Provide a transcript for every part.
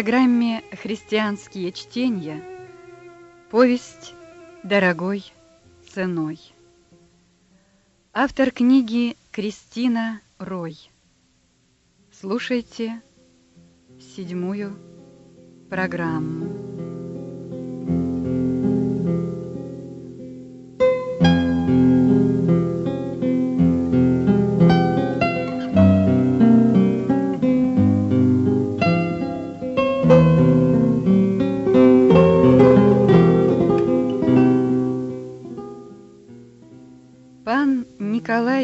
программе «Христианские чтения» повесть «Дорогой ценой». Автор книги Кристина Рой. Слушайте седьмую программу.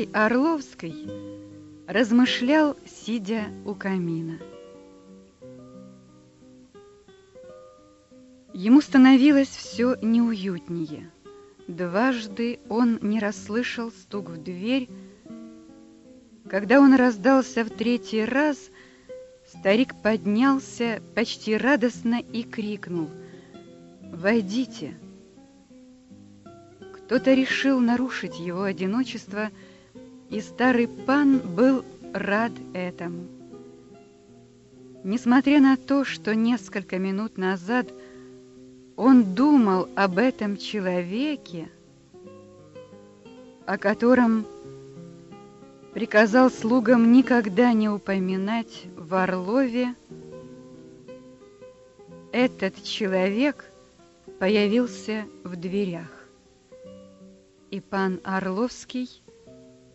Николай Орловский размышлял, сидя у камина. Ему становилось все неуютнее. Дважды он не расслышал стук в дверь. Когда он раздался в третий раз, старик поднялся почти радостно и крикнул «Войдите!» Кто-то решил нарушить его одиночество, и старый пан был рад этому. Несмотря на то, что несколько минут назад он думал об этом человеке, о котором приказал слугам никогда не упоминать в Орлове, этот человек появился в дверях и пан Орловский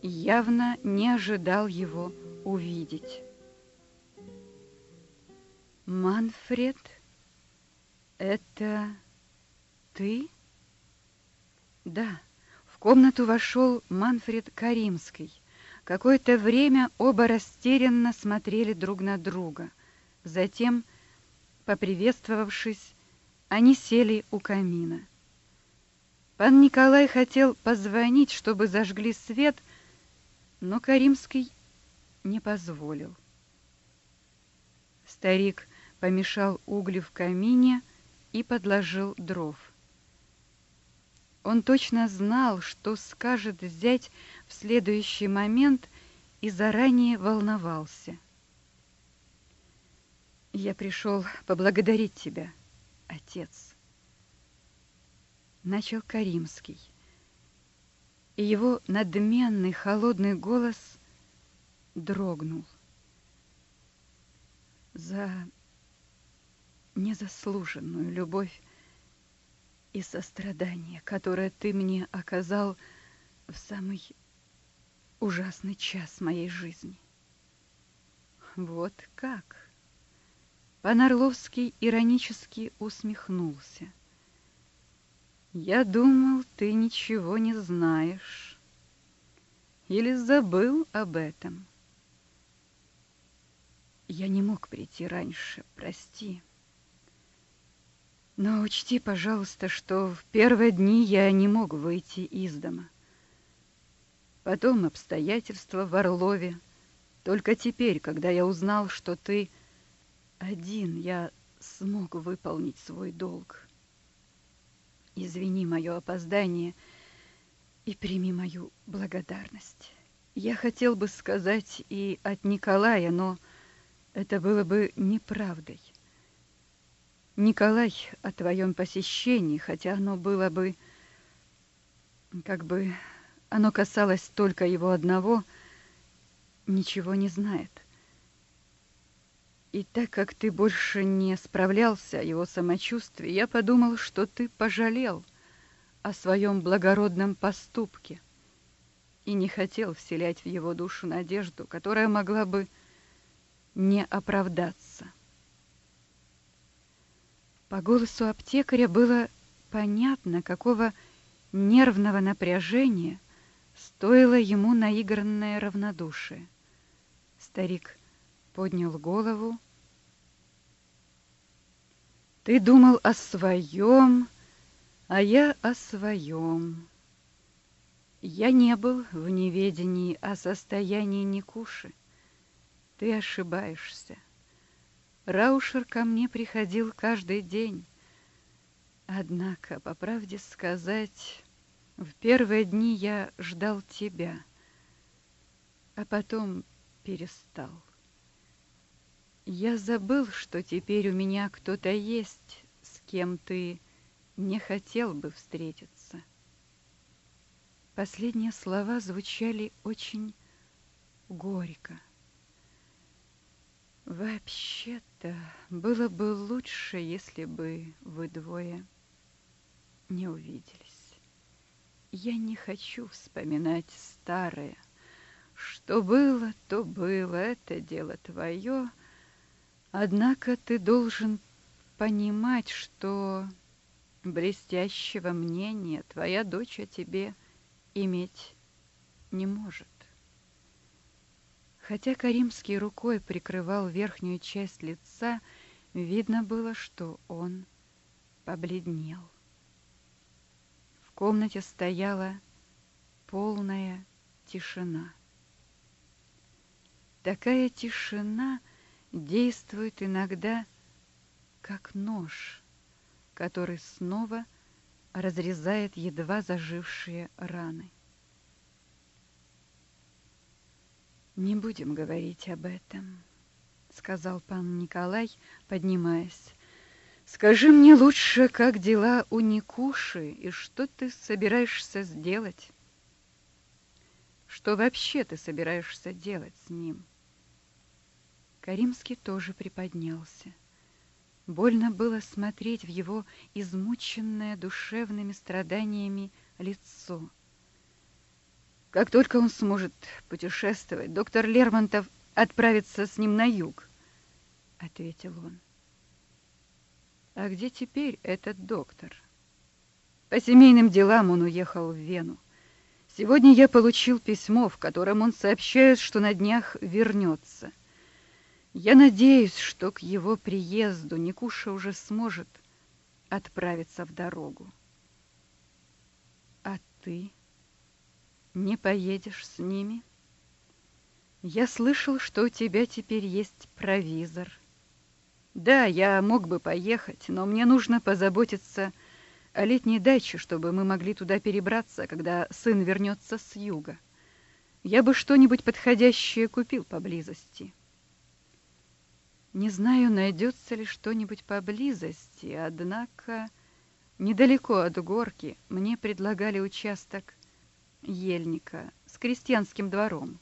явно не ожидал его увидеть. «Манфред, это ты?» «Да». В комнату вошел Манфред Каримский. Какое-то время оба растерянно смотрели друг на друга. Затем, поприветствовавшись, они сели у камина. Пан Николай хотел позвонить, чтобы зажгли свет, но Каримский не позволил. Старик помешал угли в камине и подложил дров. Он точно знал, что скажет взять в следующий момент и заранее волновался. «Я пришел поблагодарить тебя, отец» начал Каримский. И его надменный холодный голос дрогнул. За незаслуженную любовь и сострадание, которое ты мне оказал в самый ужасный час моей жизни. Вот как? Пан Орловский иронически усмехнулся. Я думал, ты ничего не знаешь. Или забыл об этом. Я не мог прийти раньше, прости. Но учти, пожалуйста, что в первые дни я не мог выйти из дома. Потом обстоятельства в Орлове. Только теперь, когда я узнал, что ты один, я смог выполнить свой долг. Извини мое опоздание и прими мою благодарность. Я хотел бы сказать и от Николая, но это было бы неправдой. Николай о твоем посещении, хотя оно было бы, как бы, оно касалось только его одного, ничего не знает. И так как ты больше не справлялся о его самочувствии, я подумал, что ты пожалел о своем благородном поступке и не хотел вселять в его душу надежду, которая могла бы не оправдаться. По голосу аптекаря было понятно, какого нервного напряжения стоило ему наигранное равнодушие. Старик поднял голову. Ты думал о своем, а я о своем. Я не был в неведении о состоянии Никуши. Ты ошибаешься. Раушер ко мне приходил каждый день. Однако, по правде сказать, в первые дни я ждал тебя, а потом перестал. Я забыл, что теперь у меня кто-то есть, с кем ты не хотел бы встретиться. Последние слова звучали очень горько. Вообще-то было бы лучше, если бы вы двое не увиделись. Я не хочу вспоминать старое. Что было, то было, это дело твое. Однако ты должен понимать, что блестящего мнения твоя дочь о тебе иметь не может. Хотя Каримский рукой прикрывал верхнюю часть лица, видно было, что он побледнел. В комнате стояла полная тишина. Такая тишина действует иногда как нож, который снова разрезает едва зажившие раны. «Не будем говорить об этом», — сказал пан Николай, поднимаясь. «Скажи мне лучше, как дела у Никуши и что ты собираешься сделать? Что вообще ты собираешься делать с ним?» Каримский тоже приподнялся. Больно было смотреть в его измученное душевными страданиями лицо — как только он сможет путешествовать, доктор Лермонтов отправится с ним на юг, — ответил он. А где теперь этот доктор? По семейным делам он уехал в Вену. Сегодня я получил письмо, в котором он сообщает, что на днях вернется. Я надеюсь, что к его приезду Никуша уже сможет отправиться в дорогу. А ты... Не поедешь с ними? Я слышал, что у тебя теперь есть провизор. Да, я мог бы поехать, но мне нужно позаботиться о летней даче, чтобы мы могли туда перебраться, когда сын вернется с юга. Я бы что-нибудь подходящее купил поблизости. Не знаю, найдется ли что-нибудь поблизости, однако недалеко от горки мне предлагали участок ельника с крестьянским двором.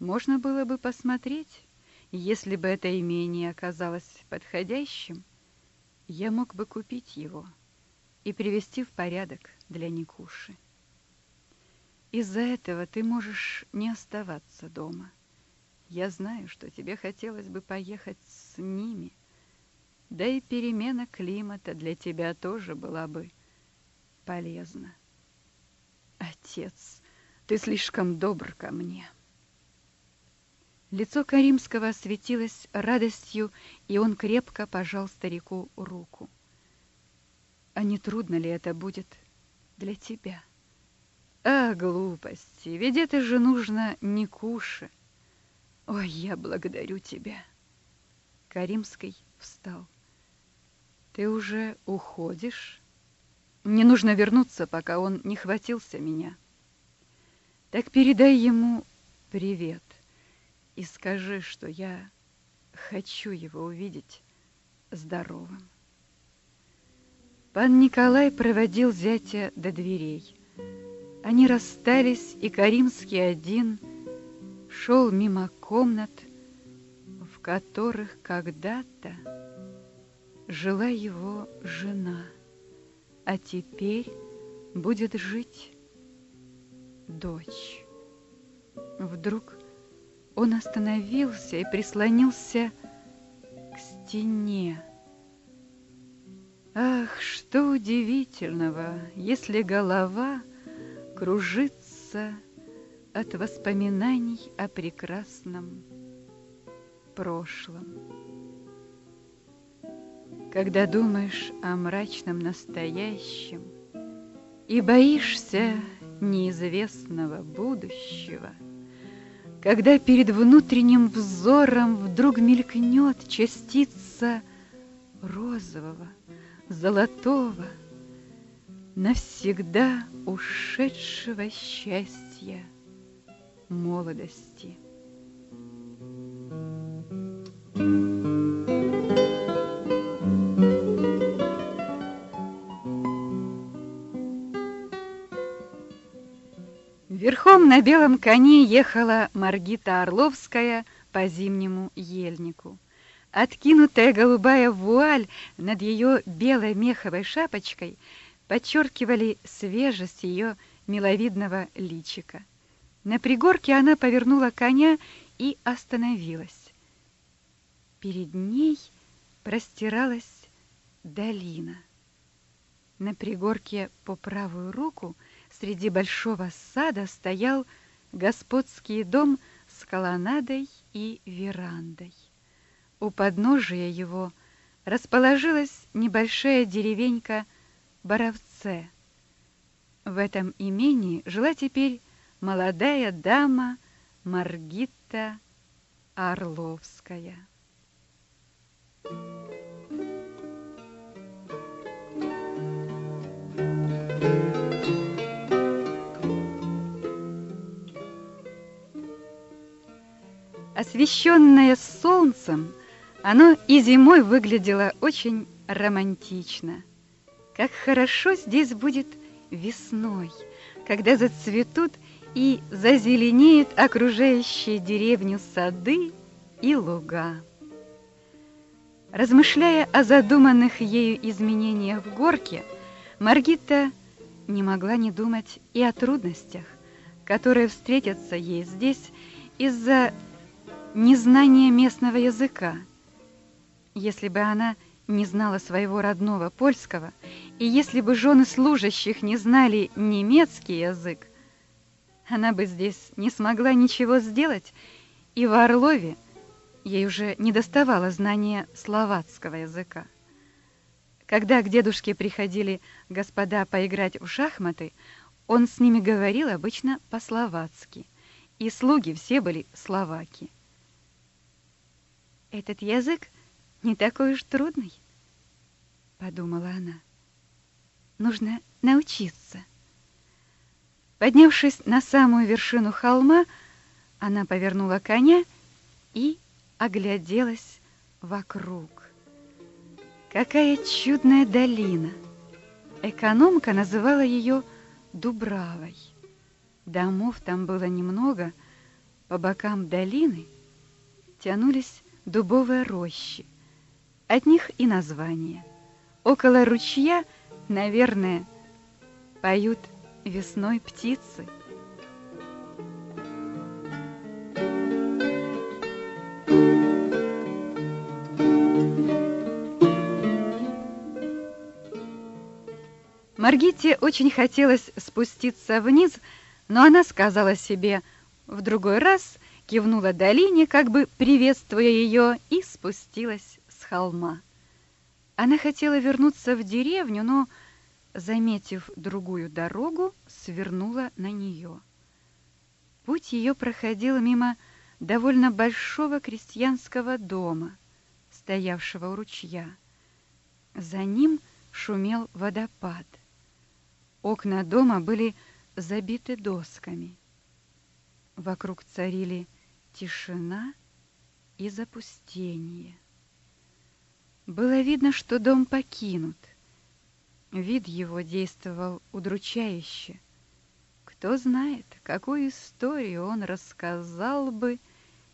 Можно было бы посмотреть, если бы это имение оказалось подходящим, я мог бы купить его и привести в порядок для Никуши. Из-за этого ты можешь не оставаться дома. Я знаю, что тебе хотелось бы поехать с ними, да и перемена климата для тебя тоже была бы полезна. Отец, ты слишком добр ко мне. Лицо Каримского осветилось радостью, и он крепко пожал старику руку. А не трудно ли это будет для тебя? А, глупости, ведь это же нужно не кушать. Ой, я благодарю тебя. Каримский встал. Ты уже уходишь? Мне нужно вернуться, пока он не хватился меня. Так передай ему привет и скажи, что я хочу его увидеть здоровым. Пан Николай проводил зятя до дверей. Они расстались, и Каримский один шел мимо комнат, в которых когда-то жила его жена а теперь будет жить дочь. Вдруг он остановился и прислонился к стене. Ах, что удивительного, если голова кружится от воспоминаний о прекрасном прошлом. Когда думаешь о мрачном настоящем И боишься неизвестного будущего, Когда перед внутренним взором Вдруг мелькнет частица розового, золотого, Навсегда ушедшего счастья молодости. Верхом на белом коне ехала Маргита Орловская по зимнему ельнику. Откинутая голубая вуаль над ее белой меховой шапочкой подчеркивали свежесть ее миловидного личика. На пригорке она повернула коня и остановилась. Перед ней простиралась долина. На пригорке по правую руку среди большого сада стоял господский дом с колоннадой и верандой. У подножия его расположилась небольшая деревенька Боровце. В этом имении жила теперь молодая дама Маргита Орловская. Освещенное солнцем, оно и зимой выглядело очень романтично. Как хорошо здесь будет весной, когда зацветут и зазеленеют окружающие деревню сады и луга. Размышляя о задуманных ею изменениях в горке, Маргита не могла не думать и о трудностях, которые встретятся ей здесь из-за незнание местного языка. Если бы она не знала своего родного польского, и если бы жены служащих не знали немецкий язык, она бы здесь не смогла ничего сделать, и в Орлове ей уже не доставало знания словацкого языка. Когда к дедушке приходили господа поиграть в шахматы, он с ними говорил обычно по-словацки, и слуги все были словаки. Этот язык не такой уж трудный, подумала она. Нужно научиться. Поднявшись на самую вершину холма, она повернула коня и огляделась вокруг. Какая чудная долина! Экономка называла ее Дубравой. Домов там было немного, по бокам долины тянулись дубовые рощи. От них и название. Около ручья, наверное, поют весной птицы. Маргите очень хотелось спуститься вниз, но она сказала себе в другой раз кивнула долине, как бы приветствуя ее, и спустилась с холма. Она хотела вернуться в деревню, но, заметив другую дорогу, свернула на нее. Путь ее проходил мимо довольно большого крестьянского дома, стоявшего у ручья. За ним шумел водопад. Окна дома были забиты досками. Вокруг царили тишина и запустение. Было видно, что дом покинут. Вид его действовал удручающе. Кто знает, какую историю он рассказал бы,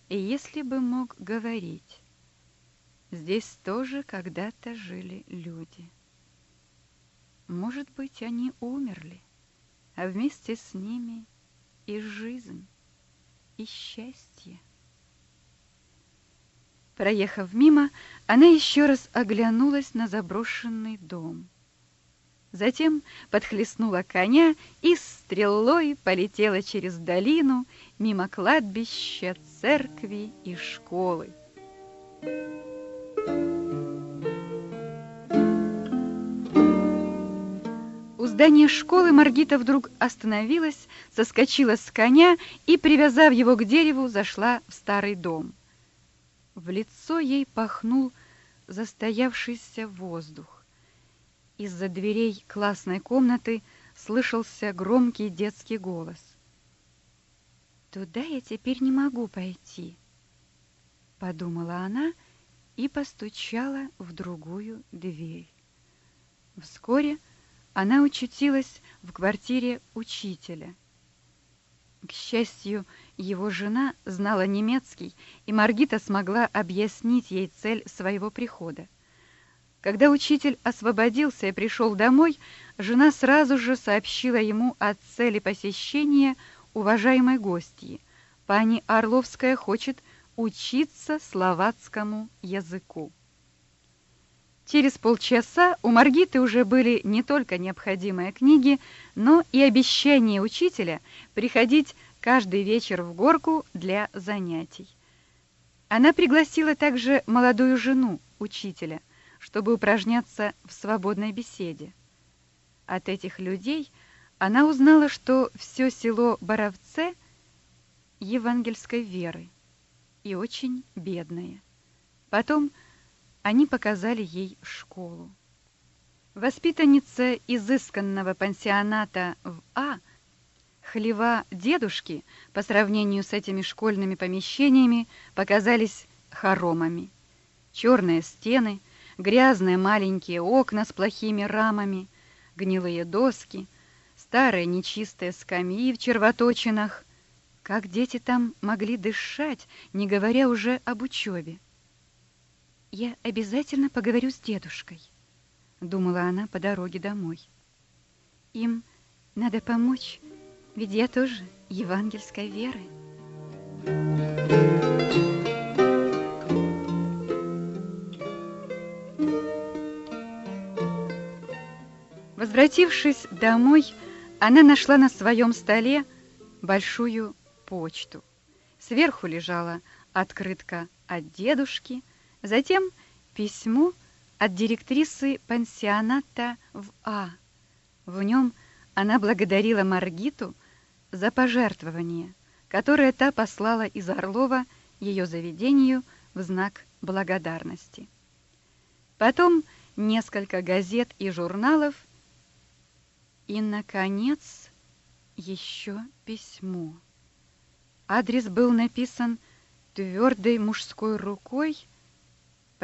и если бы мог говорить. Здесь тоже когда-то жили люди. Может быть, они умерли, а вместе с ними и жизнь и счастье. Проехав мимо, она еще раз оглянулась на заброшенный дом. Затем подхлестнула коня и стрелой полетела через долину мимо кладбища, церкви и школы. У здания школы Маргита вдруг остановилась, соскочила с коня и, привязав его к дереву, зашла в старый дом. В лицо ей пахнул застоявшийся воздух. Из-за дверей классной комнаты слышался громкий детский голос. «Туда я теперь не могу пойти», — подумала она и постучала в другую дверь. Вскоре она очутилась в квартире учителя. К счастью, его жена знала немецкий, и Маргита смогла объяснить ей цель своего прихода. Когда учитель освободился и пришел домой, жена сразу же сообщила ему о цели посещения уважаемой гостьи. Пани Орловская хочет учиться словацкому языку. Через полчаса у Маргиты уже были не только необходимые книги, но и обещание учителя приходить каждый вечер в горку для занятий. Она пригласила также молодую жену учителя, чтобы упражняться в свободной беседе. От этих людей она узнала, что все село Боровце евангельской веры и очень бедное. Потом они показали ей школу. Воспитанница изысканного пансионата в А, хлева дедушки по сравнению с этими школьными помещениями показались хоромами. Черные стены, грязные маленькие окна с плохими рамами, гнилые доски, старые нечистые скамьи в червоточинах. Как дети там могли дышать, не говоря уже об учебе? Я обязательно поговорю с дедушкой, думала она по дороге домой. Им надо помочь, ведь я тоже евангельской веры. Возвратившись домой, она нашла на своем столе большую почту. Сверху лежала открытка от дедушки – Затем письмо от директрисы пансионата в А. В нем она благодарила Маргиту за пожертвование, которое та послала из Орлова ее заведению в знак благодарности. Потом несколько газет и журналов и, наконец, еще письмо. Адрес был написан твердой мужской рукой,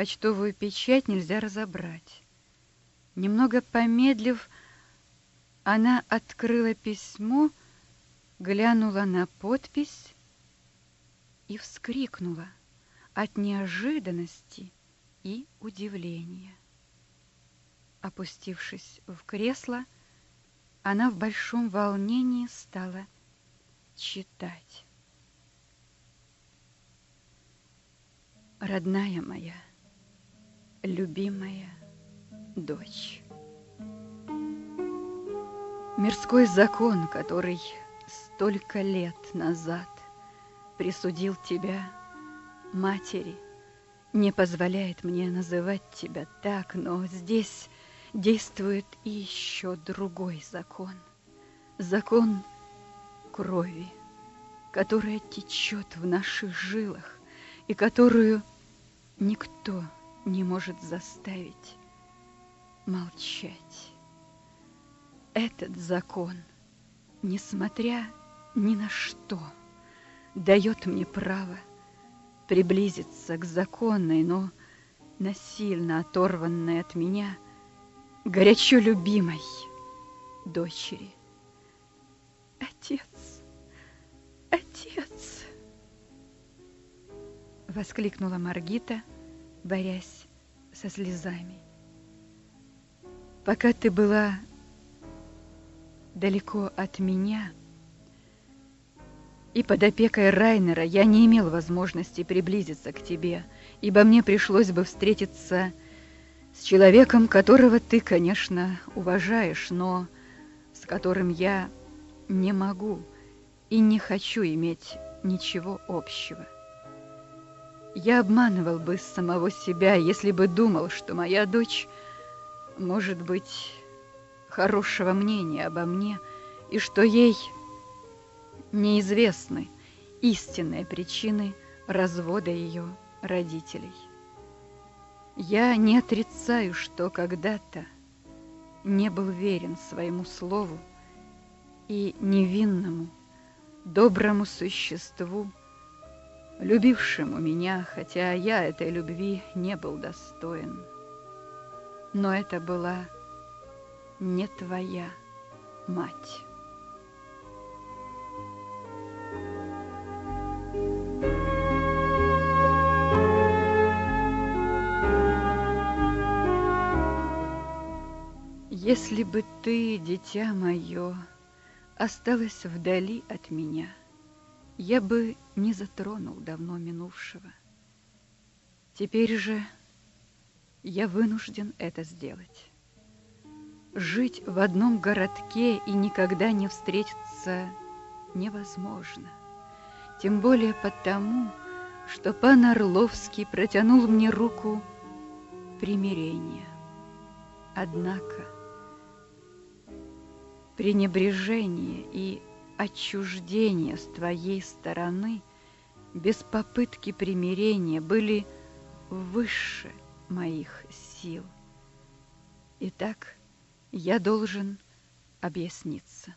Почтовую печать нельзя разобрать. Немного помедлив, она открыла письмо, глянула на подпись и вскрикнула от неожиданности и удивления. Опустившись в кресло, она в большом волнении стала читать. Родная моя, любимая дочь. Мирской закон, который столько лет назад присудил тебя матери, не позволяет мне называть тебя так, но здесь действует и еще другой закон. Закон крови, которая течет в наших жилах и которую никто не может заставить молчать. Этот закон, несмотря ни на что, дает мне право приблизиться к законной, но насильно оторванной от меня, горячо любимой дочери. Отец, отец! Воскликнула Маргита, борясь со слезами. Пока ты была далеко от меня и под опекой Райнера, я не имел возможности приблизиться к тебе, ибо мне пришлось бы встретиться с человеком, которого ты, конечно, уважаешь, но с которым я не могу и не хочу иметь ничего общего. Я обманывал бы самого себя, если бы думал, что моя дочь может быть хорошего мнения обо мне, и что ей неизвестны истинные причины развода ее родителей. Я не отрицаю, что когда-то не был верен своему слову и невинному, доброму существу, любившему меня, хотя я этой любви не был достоин. Но это была не твоя мать. Если бы ты, дитя мое, осталась вдали от меня, я бы не затронул давно минувшего. Теперь же я вынужден это сделать. Жить в одном городке и никогда не встретиться невозможно. Тем более потому, что пан Орловский протянул мне руку примирения. Однако пренебрежение и отчуждение с твоей стороны без попытки примирения были выше моих сил. Итак, я должен объясниться.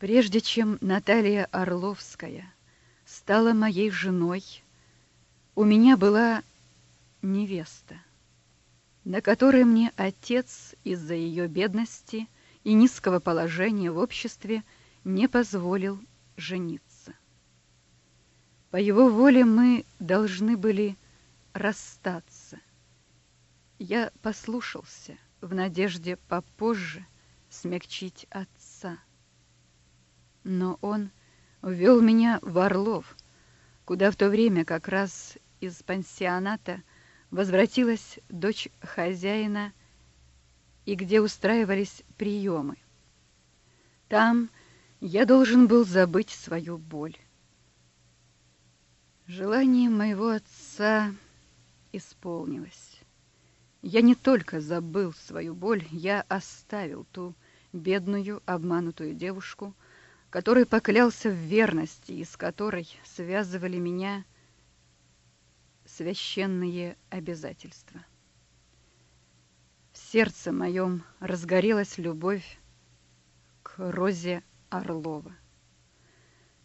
Прежде чем Наталья Орловская стала моей женой, у меня была невеста, на которой мне отец из-за ее бедности и низкого положения в обществе не позволил жениться. По его воле мы должны были расстаться. Я послушался в надежде попозже смягчить отца. Но он ввел меня в Орлов, куда в то время как раз из пансионата возвратилась дочь хозяина и где устраивались приемы. Там я должен был забыть свою боль. Желание моего отца исполнилось. Я не только забыл свою боль, я оставил ту бедную, обманутую девушку, который поклялся в верности и с которой связывали меня священные обязательства. В сердце моем разгорелась любовь к Розе Орлова.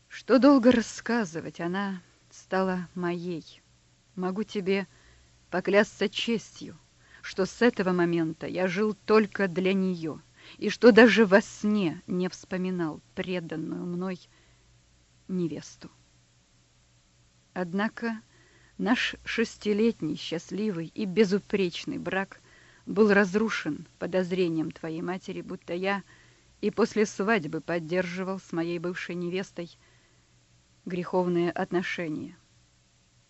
Что долго рассказывать, она стала моей. Могу тебе поклясться честью, что с этого момента я жил только для нее, и что даже во сне не вспоминал преданную мной невесту. Однако Наш шестилетний счастливый и безупречный брак был разрушен подозрением твоей матери, будто я и после свадьбы поддерживал с моей бывшей невестой греховные отношения.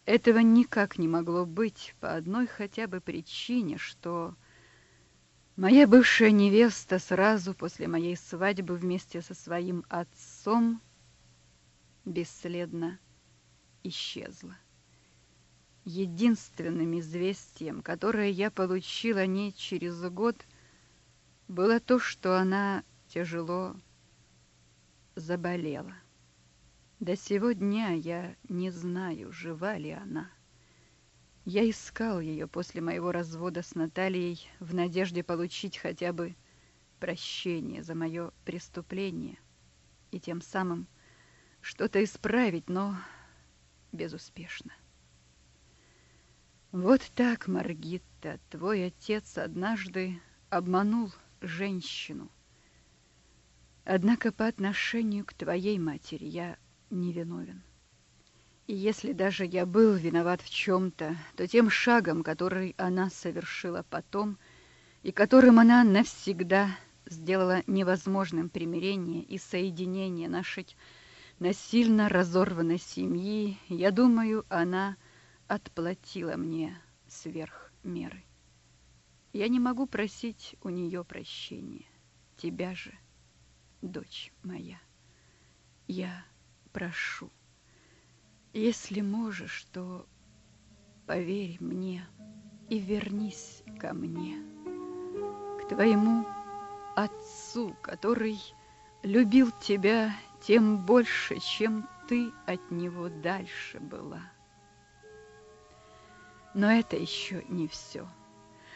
Этого никак не могло быть по одной хотя бы причине, что моя бывшая невеста сразу после моей свадьбы вместе со своим отцом бесследно исчезла. Единственным известием, которое я получила не через год, было то, что она тяжело заболела. До сего дня я не знаю, жива ли она. Я искал ее после моего развода с Натальей в надежде получить хотя бы прощение за мое преступление и тем самым что-то исправить, но безуспешно. Вот так, Маргитта, твой отец однажды обманул женщину. Однако по отношению к твоей матери я не виновен. И если даже я был виноват в чем-то, то тем шагом, который она совершила потом, и которым она навсегда сделала невозможным примирение и соединение нашей насильно разорванной семьи, я думаю, она отплатила мне сверх меры. Я не могу просить у нее прощения. Тебя же, дочь моя, я прошу. Если можешь, то поверь мне и вернись ко мне, к твоему отцу, который любил тебя тем больше, чем ты от него дальше была. Но это еще не все.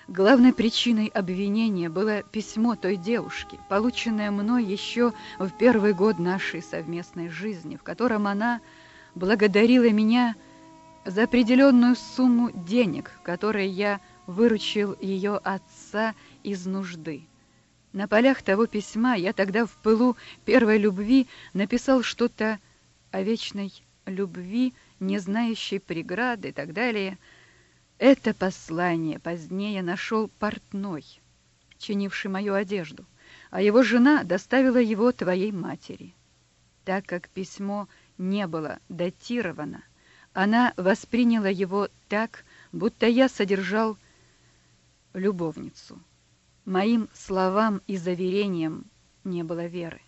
Главной причиной обвинения было письмо той девушки, полученное мной еще в первый год нашей совместной жизни, в котором она благодарила меня за определенную сумму денег, которые я выручил ее отца из нужды. На полях того письма я тогда в пылу первой любви написал что-то о вечной любви, не знающей преграды и так далее – Это послание позднее нашел портной, чинивший мою одежду, а его жена доставила его твоей матери. Так как письмо не было датировано, она восприняла его так, будто я содержал любовницу. Моим словам и заверениям не было веры.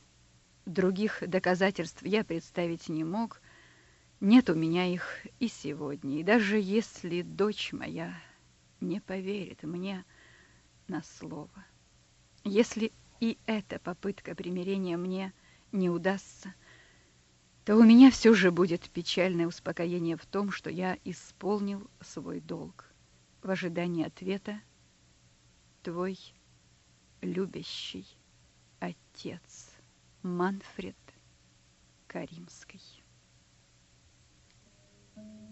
Других доказательств я представить не мог, нет у меня их и сегодня. И даже если дочь моя не поверит мне на слово, если и эта попытка примирения мне не удастся, то у меня все же будет печальное успокоение в том, что я исполнил свой долг. В ожидании ответа твой любящий отец Манфред Каримский. Thank you.